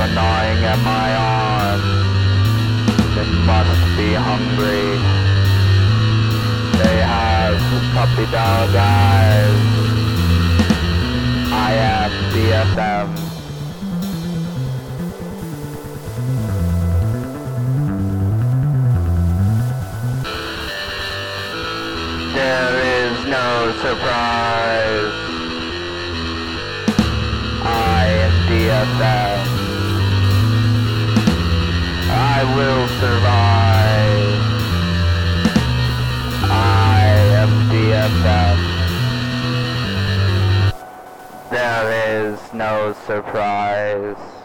are gnawing at my arm. They must be hungry. They have puppy dog eyes. I am DFM. There is no surprise. I am DFM. I will survive. I am DFM. There is no surprise.